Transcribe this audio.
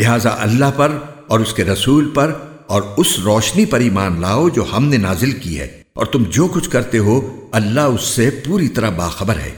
لہذا اللہ پر اور اس کے رسول پر اور اس روشنی پر ایمان لاؤ جو ہم نے نازل کی ہے اور تم جو کچھ کرتے ہو اللہ اس سے پوری طرح باخبر ہے۔